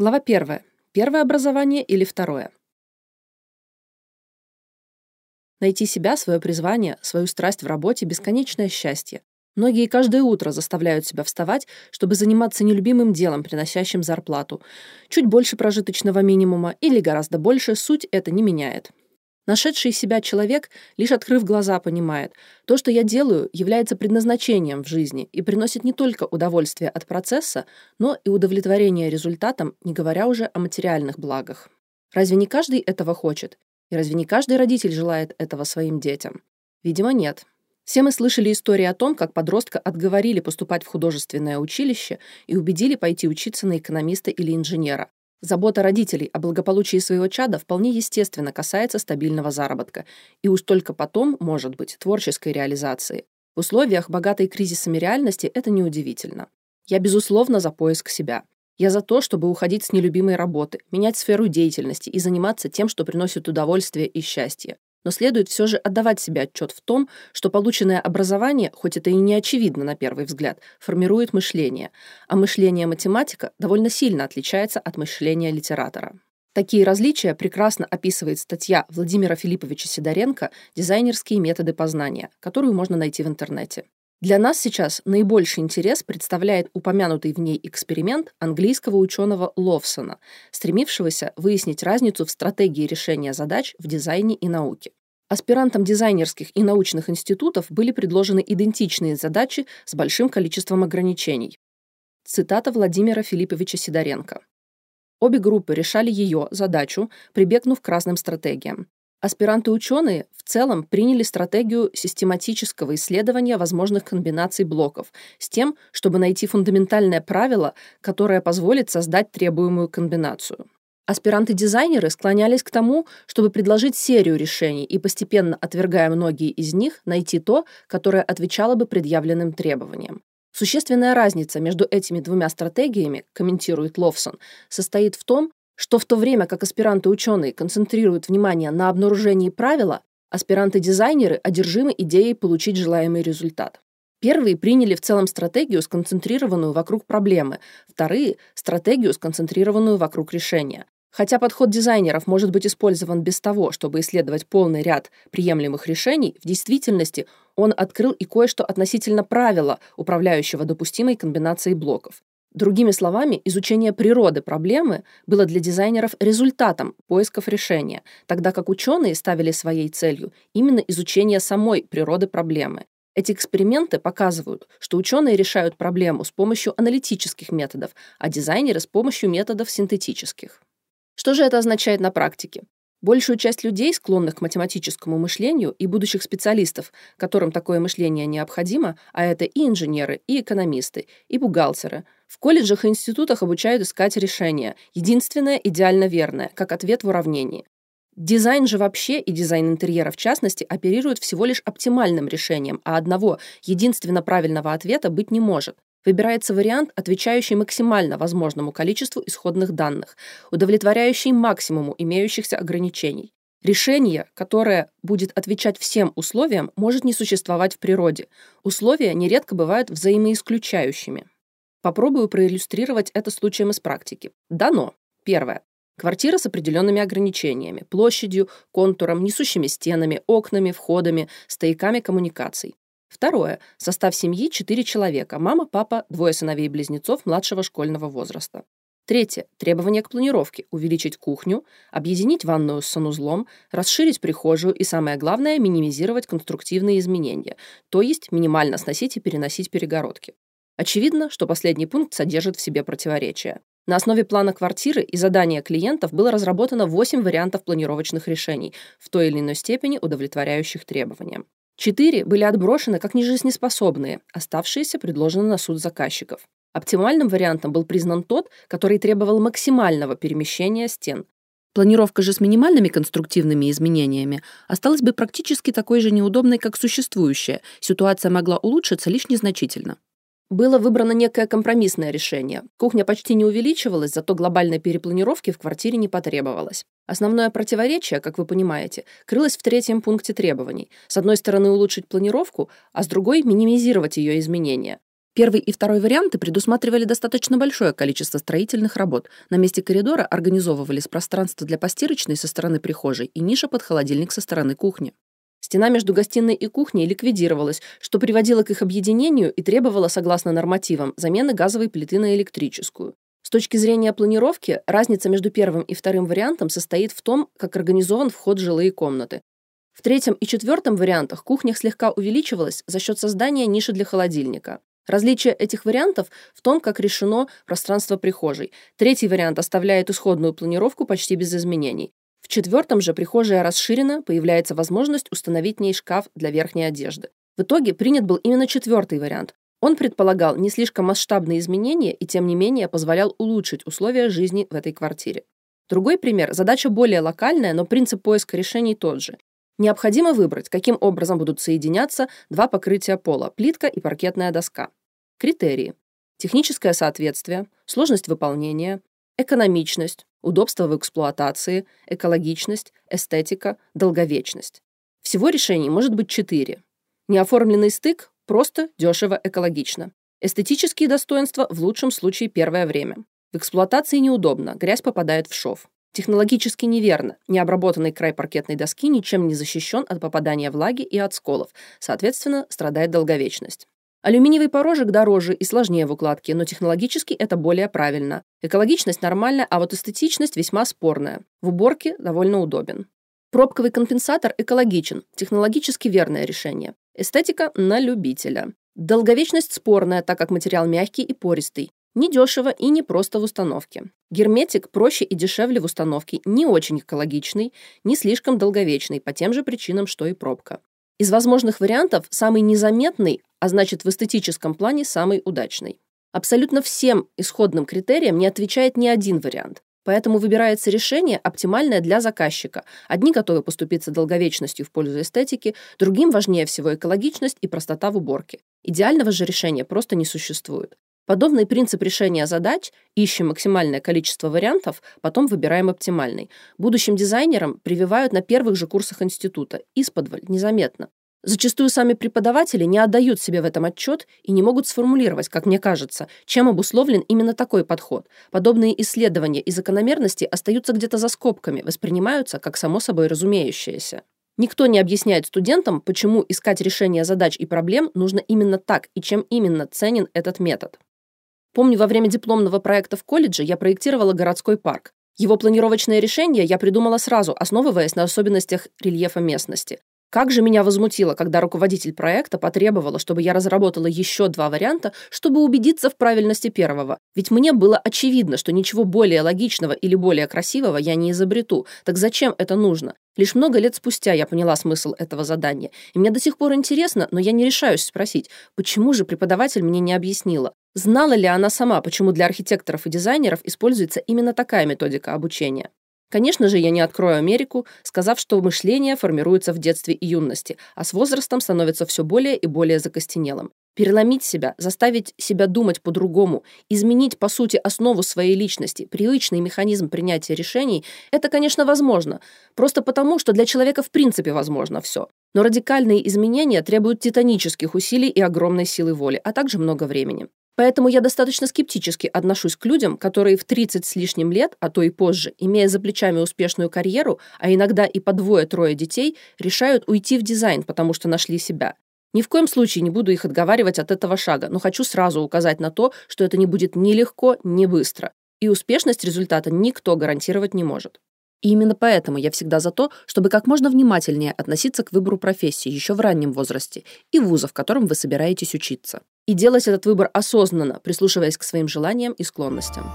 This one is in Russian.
Глава первая. Первое образование или второе? Найти себя, свое призвание, свою страсть в работе – бесконечное счастье. Многие каждое утро заставляют себя вставать, чтобы заниматься нелюбимым делом, приносящим зарплату. Чуть больше прожиточного минимума или гораздо больше, суть это не меняет. Нашедший себя человек, лишь открыв глаза, понимает, то, что я делаю, является предназначением в жизни и приносит не только удовольствие от процесса, но и удовлетворение результатом, не говоря уже о материальных благах. Разве не каждый этого хочет? И разве не каждый родитель желает этого своим детям? Видимо, нет. Все мы слышали истории о том, как подростка отговорили поступать в художественное училище и убедили пойти учиться на экономиста или инженера. Забота родителей о благополучии своего чада вполне естественно касается стабильного заработка, и уж только потом, может быть, творческой реализации. В условиях, богатой кризисами реальности, это неудивительно. Я, безусловно, за поиск себя. Я за то, чтобы уходить с нелюбимой работы, менять сферу деятельности и заниматься тем, что приносит удовольствие и счастье. Но следует все же отдавать себе отчет в том, что полученное образование, хоть это и не очевидно на первый взгляд, формирует мышление, а мышление математика довольно сильно отличается от мышления литератора. Такие различия прекрасно описывает статья Владимира Филипповича Сидоренко «Дизайнерские методы познания», которую можно найти в интернете. Для нас сейчас наибольший интерес представляет упомянутый в ней эксперимент английского ученого Ловсона, стремившегося выяснить разницу в стратегии решения задач в дизайне и науке. Аспирантам дизайнерских и научных институтов были предложены идентичные задачи с большим количеством ограничений. Цитата Владимира Филипповича Сидоренко. Обе группы решали ее задачу, прибегнув к разным стратегиям. Аспиранты-ученые в целом приняли стратегию систематического исследования возможных комбинаций блоков с тем, чтобы найти фундаментальное правило, которое позволит создать требуемую комбинацию. Аспиранты-дизайнеры склонялись к тому, чтобы предложить серию решений и, постепенно отвергая многие из них, найти то, которое отвечало бы предъявленным требованиям. Существенная разница между этими двумя стратегиями, комментирует Ловсон, состоит в том, что в то время как аспиранты-ученые концентрируют внимание на обнаружении правила, аспиранты-дизайнеры одержимы идеей получить желаемый результат. Первые приняли в целом стратегию, сконцентрированную вокруг проблемы, вторые – стратегию, сконцентрированную вокруг решения. Хотя подход дизайнеров может быть использован без того, чтобы исследовать полный ряд приемлемых решений, в действительности он открыл и кое-что относительно правила, управляющего допустимой комбинацией блоков. Другими словами, изучение природы проблемы было для дизайнеров результатом поисков решения, тогда как ученые ставили своей целью именно изучение самой природы проблемы. Эти эксперименты показывают, что ученые решают проблему с помощью аналитических методов, а дизайнеры с помощью методов синтетических. Что же это означает на практике? Большую часть людей, склонных к математическому мышлению, и будущих специалистов, которым такое мышление необходимо, а это и инженеры, и экономисты, и бухгалтеры, в колледжах и институтах обучают искать решение, единственное идеально верное, как ответ в уравнении. Дизайн же вообще и дизайн интерьера в частности оперируют всего лишь оптимальным решением, а одного, единственно правильного ответа быть не может. Выбирается вариант, отвечающий максимально возможному количеству исходных данных, удовлетворяющий максимуму имеющихся ограничений. Решение, которое будет отвечать всем условиям, может не существовать в природе. Условия нередко бывают взаимоисключающими. Попробую проиллюстрировать это случаем из практики. Дано. Первое. Квартира с определенными ограничениями, площадью, контуром, несущими стенами, окнами, входами, стояками коммуникаций. Второе. Состав семьи – четыре человека. Мама, папа, двое сыновей-близнецов младшего школьного возраста. Третье. Требования к планировке. Увеличить кухню, объединить ванную с санузлом, расширить прихожую и, самое главное, минимизировать конструктивные изменения, то есть минимально сносить и переносить перегородки. Очевидно, что последний пункт содержит в себе противоречия. На основе плана квартиры и задания клиентов было разработано 8 вариантов планировочных решений, в той или иной степени удовлетворяющих требованиям. Четыре были отброшены как нежизнеспособные, оставшиеся предложены на суд заказчиков. Оптимальным вариантом был признан тот, который требовал максимального перемещения стен. Планировка же с минимальными конструктивными изменениями осталась бы практически такой же неудобной, как существующая. Ситуация могла улучшиться лишь незначительно. Было выбрано некое компромиссное решение. Кухня почти не увеличивалась, зато глобальной перепланировки в квартире не потребовалось. Основное противоречие, как вы понимаете, крылось в третьем пункте требований. С одной стороны улучшить планировку, а с другой минимизировать ее изменения. Первый и второй варианты предусматривали достаточно большое количество строительных работ. На месте коридора организовывались пространство для постирочной со стороны прихожей и ниша под холодильник со стороны кухни. Стена между гостиной и кухней ликвидировалась, что приводило к их объединению и требовало, согласно нормативам, замены газовой плиты на электрическую. С точки зрения планировки, разница между первым и вторым вариантом состоит в том, как организован вход в жилые комнаты. В третьем и четвертом вариантах кухня слегка увеличивалась за счет создания ниши для холодильника. Различие этих вариантов в том, как решено пространство прихожей. Третий вариант оставляет исходную планировку почти без изменений. В четвертом же прихожая расширена, появляется возможность установить в ней шкаф для верхней одежды. В итоге принят был именно четвертый вариант. Он предполагал не слишком масштабные изменения и, тем не менее, позволял улучшить условия жизни в этой квартире. Другой пример – задача более локальная, но принцип поиска решений тот же. Необходимо выбрать, каким образом будут соединяться два покрытия пола – плитка и паркетная доска. Критерии. Техническое соответствие, сложность выполнения, экономичность, удобство в эксплуатации, экологичность, эстетика, долговечность. Всего решений может быть четыре. Неоформленный стык – просто, дешево, экологично. Эстетические достоинства в лучшем случае первое время. В эксплуатации неудобно, грязь попадает в шов. Технологически неверно. Необработанный край паркетной доски ничем не защищен от попадания влаги и от сколов, соответственно, страдает долговечность. Алюминиевый порожек дороже и сложнее в укладке, но технологически это более правильно. Экологичность нормальная, а вот эстетичность весьма спорная. В уборке довольно удобен. Пробковый компенсатор экологичен, технологически верное решение. Эстетика на любителя. Долговечность спорная, так как материал мягкий и пористый. Недешево и не просто в установке. Герметик проще и дешевле в установке, не очень экологичный, не слишком долговечный, по тем же причинам, что и пробка. Из возможных вариантов самый незаметный, а значит в эстетическом плане самый удачный. Абсолютно всем исходным критериям не отвечает ни один вариант. Поэтому выбирается решение, оптимальное для заказчика. Одни готовы поступиться долговечностью в пользу эстетики, другим важнее всего экологичность и простота в уборке. Идеального же решения просто не существует. Подобный принцип решения задач – ищем максимальное количество вариантов, потом выбираем оптимальный. Будущим дизайнерам прививают на первых же курсах института, исподволь, незаметно. Зачастую сами преподаватели не отдают себе в этом отчет и не могут сформулировать, как мне кажется, чем обусловлен именно такой подход. Подобные исследования и закономерности остаются где-то за скобками, воспринимаются как само собой разумеющееся. Никто не объясняет студентам, почему искать решение задач и проблем нужно именно так и чем именно ценен этот метод. Помню, во время дипломного проекта в колледже я проектировала городской парк. Его планировочное решение я придумала сразу, основываясь на особенностях рельефа местности. Как же меня возмутило, когда руководитель проекта потребовала, чтобы я разработала еще два варианта, чтобы убедиться в правильности первого. Ведь мне было очевидно, что ничего более логичного или более красивого я не изобрету. Так зачем это нужно? Лишь много лет спустя я поняла смысл этого задания. И мне до сих пор интересно, но я не решаюсь спросить, почему же преподаватель мне не объяснила? Знала ли она сама, почему для архитекторов и дизайнеров используется именно такая методика обучения? Конечно же, я не открою Америку, сказав, что мышление формируется в детстве и юности, а с возрастом становится все более и более закостенелым. Переломить себя, заставить себя думать по-другому, изменить, по сути, основу своей личности, привычный механизм принятия решений – это, конечно, возможно. Просто потому, что для человека в принципе возможно все. Но радикальные изменения требуют титанических усилий и огромной силы воли, а также много времени. Поэтому я достаточно скептически отношусь к людям, которые в 30 с лишним лет, а то и позже, имея за плечами успешную карьеру, а иногда и по двое-трое детей, решают уйти в дизайн, потому что нашли себя. Ни в коем случае не буду их отговаривать от этого шага, но хочу сразу указать на то, что это не будет ни легко, ни быстро. И успешность результата никто гарантировать не может. И именно поэтому я всегда за то, чтобы как можно внимательнее относиться к выбору профессии еще в раннем возрасте и вуза, в котором вы собираетесь учиться и делать этот выбор осознанно, прислушиваясь к своим желаниям и склонностям.